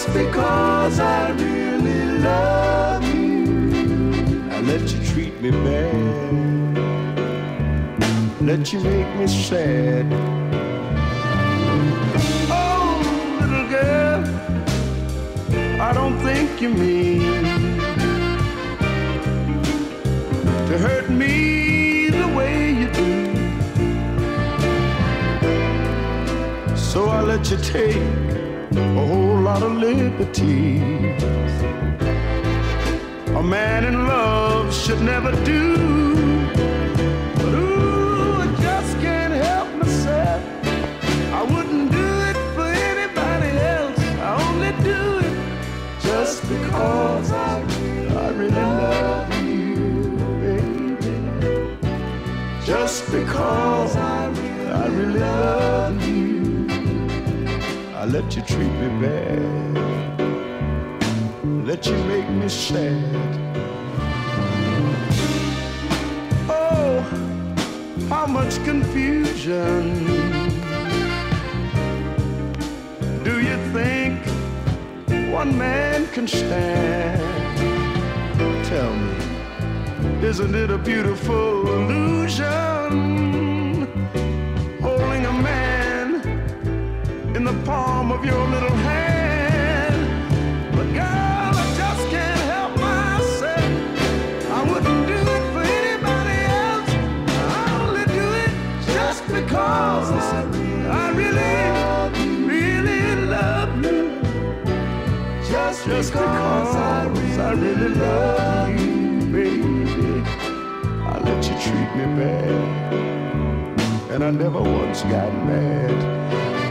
because I really love you. I let you treat me bad, let you make me sad. Oh, little girl, I don't think you mean to hurt me the way you do. So I let you take a whole lot of liberties. A man in love should never do. But ooh, I just can't help myself. I wouldn't do it for anybody else. I only do it just because I, I really love you, baby. Just because I, I let you treat me bad, let you make me sad. Oh, how much confusion do you think one man can stand? Tell me, isn't it a beautiful illusion? Just can't help myself I wouldn't do it for anybody else, I only do it just because I really, really love you. Just, just because I really love you, baby. I let you treat me bad, and I never once got mad.